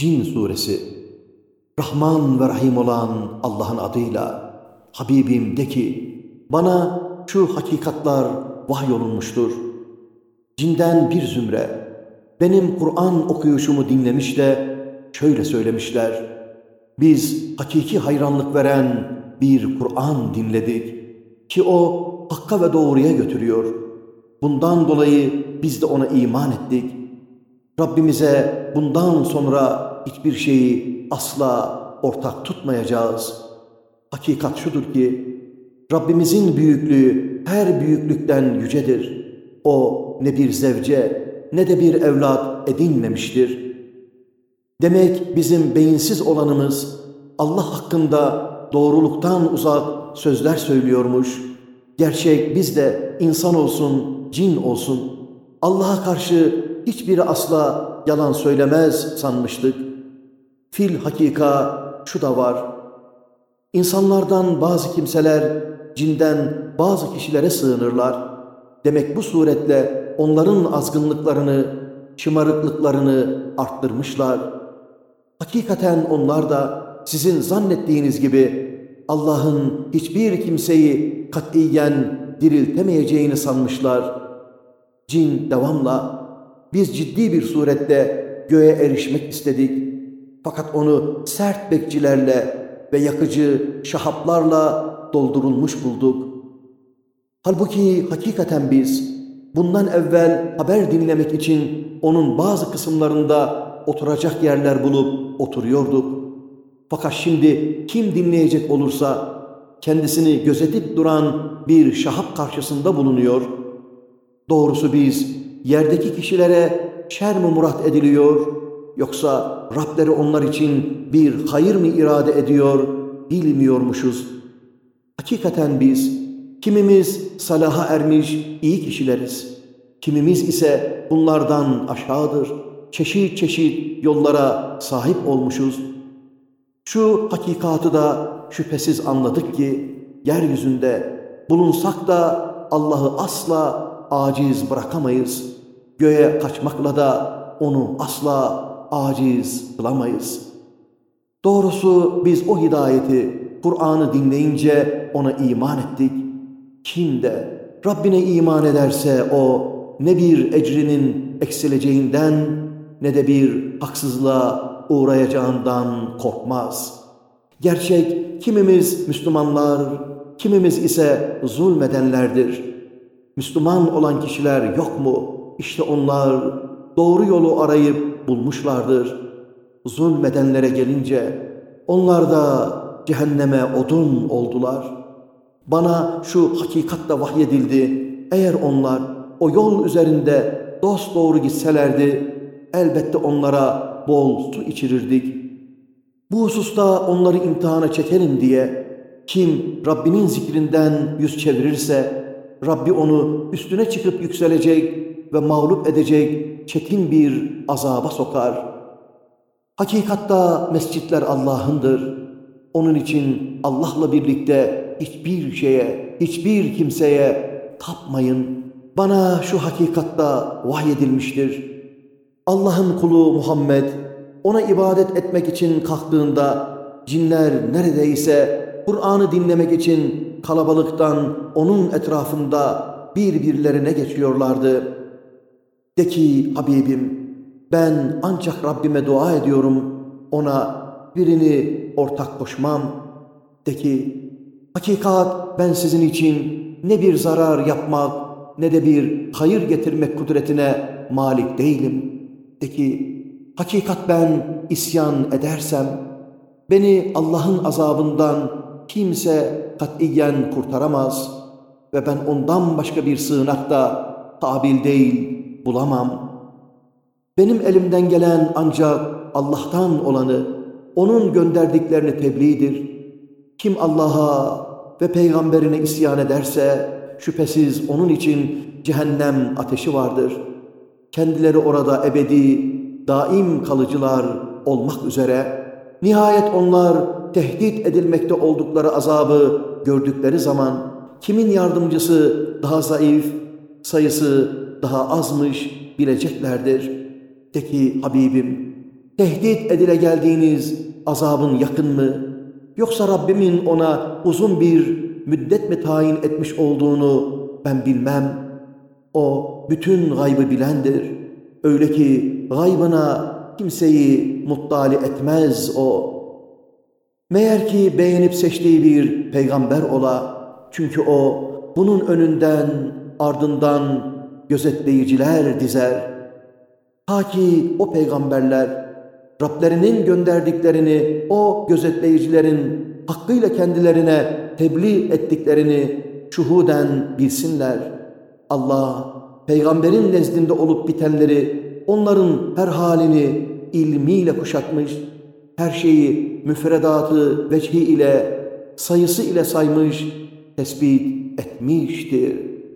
Cin Suresi Rahman ve Rahim olan Allah'ın adıyla Habibim de ki bana şu hakikatlar vahyolunmuştur. Cinden bir zümre benim Kur'an okuyuşumu dinlemiş de şöyle söylemişler. Biz hakiki hayranlık veren bir Kur'an dinledik ki o hakka ve doğruya götürüyor. Bundan dolayı biz de ona iman ettik. Rabbimize bundan sonra hiçbir şeyi asla ortak tutmayacağız. Hakikat şudur ki Rabbimizin büyüklüğü her büyüklükten yücedir. O ne bir zevce ne de bir evlat edinmemiştir. Demek bizim beyinsiz olanımız Allah hakkında doğruluktan uzak sözler söylüyormuş. Gerçek biz de insan olsun, cin olsun. Allah'a karşı hiçbiri asla yalan söylemez sanmıştık. Fil hakika şu da var. İnsanlardan bazı kimseler cinden bazı kişilere sığınırlar. Demek bu suretle onların azgınlıklarını, şımarıklıklarını arttırmışlar. Hakikaten onlar da sizin zannettiğiniz gibi Allah'ın hiçbir kimseyi katiyen diriltemeyeceğini sanmışlar. Cin devamla biz ciddi bir surette göğe erişmek istedik. Fakat onu sert bekçilerle ve yakıcı şahaplarla doldurulmuş bulduk. Halbuki hakikaten biz bundan evvel haber dinlemek için onun bazı kısımlarında oturacak yerler bulup oturuyorduk. Fakat şimdi kim dinleyecek olursa kendisini gözetip duran bir şahap karşısında bulunuyor. Doğrusu biz yerdeki kişilere şer mi murat ediliyor yoksa Rableri onlar için bir hayır mı irade ediyor bilmiyormuşuz. Hakikaten biz kimimiz salaha ermiş iyi kişileriz. Kimimiz ise bunlardan aşağıdır. Çeşit çeşit yollara sahip olmuşuz. Şu hakikatı da şüphesiz anladık ki yeryüzünde bulunsak da Allah'ı asla aciz bırakamayız. Göğe kaçmakla da onu asla aciz kılamayız. Doğrusu biz o hidayeti, Kur'an'ı dinleyince ona iman ettik. Kim de Rabbine iman ederse o ne bir ecrinin eksileceğinden ne de bir haksızlığa uğrayacağından korkmaz. Gerçek kimimiz Müslümanlar, kimimiz ise zulmedenlerdir. Müslüman olan kişiler yok mu? İşte onlar doğru yolu arayıp bulmuşlardır. Zulmedenlere gelince onlar da cehenneme odun oldular. Bana şu hakikatle vahyedildi. Eğer onlar o yol üzerinde dost doğru gitselerdi elbette onlara bol su içirirdik. Bu hususta onları imtihana çekelim diye kim Rabbinin zikrinden yüz çevirirse Rabbi onu üstüne çıkıp yükselecek ve mağlup edecek çetin bir azaba sokar. Hakikatta mescitler Allah'ındır. Onun için Allah'la birlikte hiçbir şeye, hiçbir kimseye tapmayın. Bana şu hakikatta vahyedilmiştir. Allah'ın kulu Muhammed ona ibadet etmek için kalktığında cinler neredeyse Kur'an'ı dinlemek için kalabalıktan onun etrafında birbirlerine geçiyorlardı. De ki Habibim ben ancak Rabbime dua ediyorum ona birini ortak koşmam. De ki hakikat ben sizin için ne bir zarar yapmak ne de bir hayır getirmek kudretine malik değilim. De ki hakikat ben isyan edersem beni Allah'ın azabından kimse katiyen kurtaramaz ve ben ondan başka bir sığınak da kabil değil bulamam. Benim elimden gelen ancak Allah'tan olanı, onun gönderdiklerini tebliğdir. Kim Allah'a ve peygamberine isyan ederse şüphesiz onun için cehennem ateşi vardır. Kendileri orada ebedi, daim kalıcılar olmak üzere. Nihayet onlar tehdit edilmekte oldukları azabı gördükleri zaman kimin yardımcısı daha zayıf, sayısı daha azmış bileceklerdir. De ki Habibim, tehdit edile geldiğiniz azabın yakın mı? Yoksa Rabbimin ona uzun bir müddet mi tayin etmiş olduğunu ben bilmem. O bütün gaybı bilendir. Öyle ki gaybına kimseyi muttali etmez o. Meğer ki beğenip seçtiği bir peygamber ola. Çünkü o bunun önünden ardından gözetleyiciler dizer. Ta ki o peygamberler Rablerinin gönderdiklerini o gözetleyicilerin hakkıyla kendilerine tebliğ ettiklerini şuhuden bilsinler. Allah peygamberin nezdinde olup bitenleri onların her halini ilmiyle kuşatmış, her şeyi müfredatı veçhi ile sayısı ile saymış, tespit etmiştir.